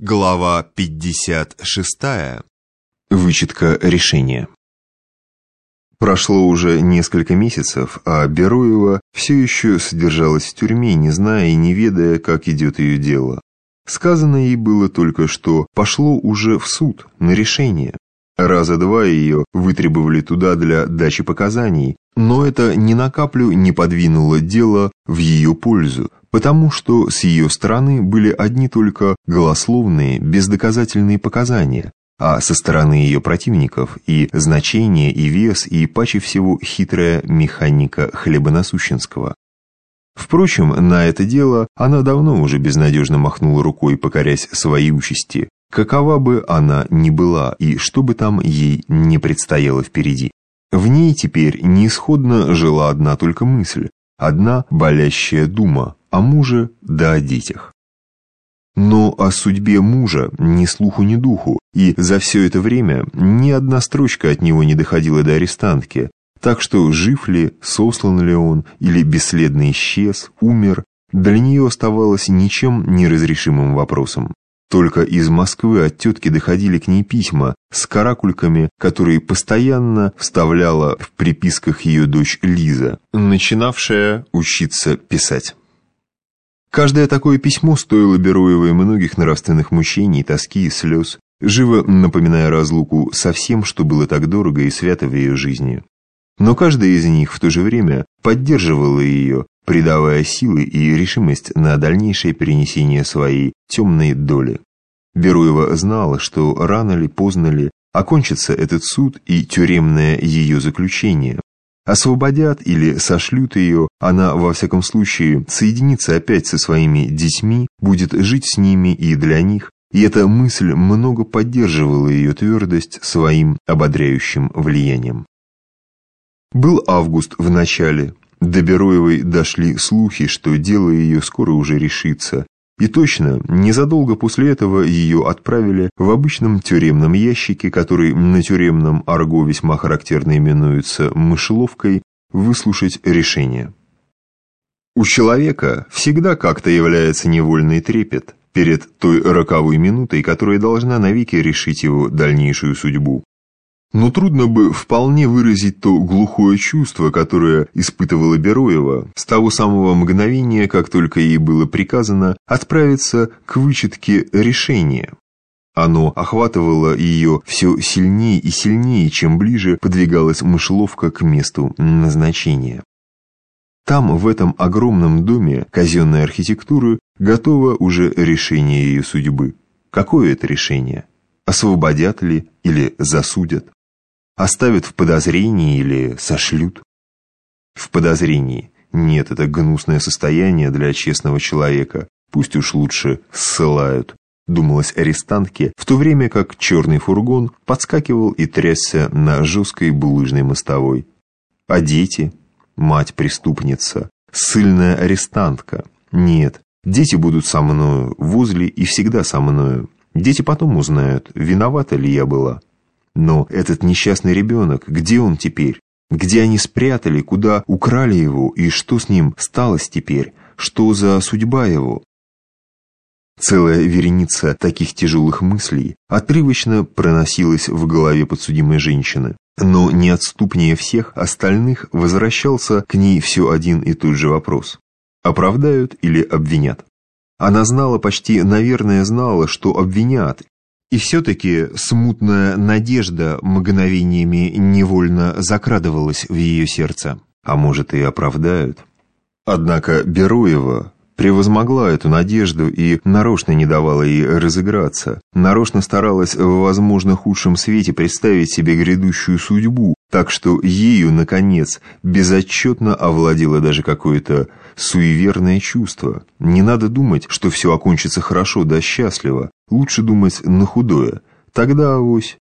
Глава 56. Вычетка решения. Прошло уже несколько месяцев, а Бероева все еще содержалась в тюрьме, не зная и не ведая, как идет ее дело. Сказано ей было только, что пошло уже в суд, на решение. Раза два ее вытребовали туда для дачи показаний, но это ни на каплю не подвинуло дело в ее пользу, потому что с ее стороны были одни только голословные, бездоказательные показания, а со стороны ее противников и значение, и вес, и паче всего хитрая механика хлебонасущенского. Впрочем, на это дело она давно уже безнадежно махнула рукой, покорясь своей участи, какова бы она ни была и что бы там ей не предстояло впереди. В ней теперь неисходно жила одна только мысль, одна болящая дума о муже да о детях. Но о судьбе мужа ни слуху, ни духу, и за все это время ни одна строчка от него не доходила до арестантки, так что жив ли, сослан ли он, или бесследно исчез, умер, для нее оставалось ничем неразрешимым вопросом. Только из Москвы от тетки доходили к ней письма с каракульками, которые постоянно вставляла в приписках ее дочь Лиза, начинавшая учиться писать. Каждое такое письмо стоило Бероевой многих нравственных мучений, тоски и слез, живо напоминая разлуку со всем, что было так дорого и свято в ее жизни. Но каждая из них в то же время поддерживала ее, придавая силы и решимость на дальнейшее перенесение своей темной доли. Беруева знала, что рано ли, поздно ли окончится этот суд и тюремное ее заключение. Освободят или сошлют ее, она, во всяком случае, соединится опять со своими детьми, будет жить с ними и для них, и эта мысль много поддерживала ее твердость своим ободряющим влиянием. Был август в начале, до Бероевой дошли слухи, что дело ее скоро уже решится. И точно, незадолго после этого ее отправили в обычном тюремном ящике, который на тюремном арго весьма характерно именуется «мышеловкой», выслушать решение. У человека всегда как-то является невольный трепет перед той роковой минутой, которая должна навеки решить его дальнейшую судьбу. Но трудно бы вполне выразить то глухое чувство, которое испытывала Бероева с того самого мгновения, как только ей было приказано отправиться к вычетке решения. Оно охватывало ее все сильнее и сильнее, чем ближе подвигалась мышеловка к месту назначения. Там, в этом огромном доме казенной архитектуры, готово уже решение ее судьбы. Какое это решение? Освободят ли или засудят? Оставят в подозрении или сошлют? В подозрении. Нет, это гнусное состояние для честного человека. Пусть уж лучше ссылают. Думалось арестантке, в то время как черный фургон подскакивал и трясся на жесткой булыжной мостовой. А дети? Мать-преступница. Сыльная арестантка. Нет, дети будут со мною, возле и всегда со мною. Дети потом узнают, виновата ли я была. Но этот несчастный ребенок, где он теперь? Где они спрятали, куда украли его, и что с ним сталось теперь? Что за судьба его? Целая вереница таких тяжелых мыслей отрывочно проносилась в голове подсудимой женщины. Но неотступнее всех остальных возвращался к ней все один и тот же вопрос. Оправдают или обвинят? Она знала, почти, наверное, знала, что обвинят, и все-таки смутная надежда мгновениями невольно закрадывалась в ее сердце. А может и оправдают. Однако Бероева превозмогла эту надежду и нарочно не давала ей разыграться, нарочно старалась в, возможно, худшем свете представить себе грядущую судьбу, так что ею, наконец, безотчетно овладело даже какое-то суеверное чувство. Не надо думать, что все окончится хорошо да счастливо, лучше думать на худое, тогда авось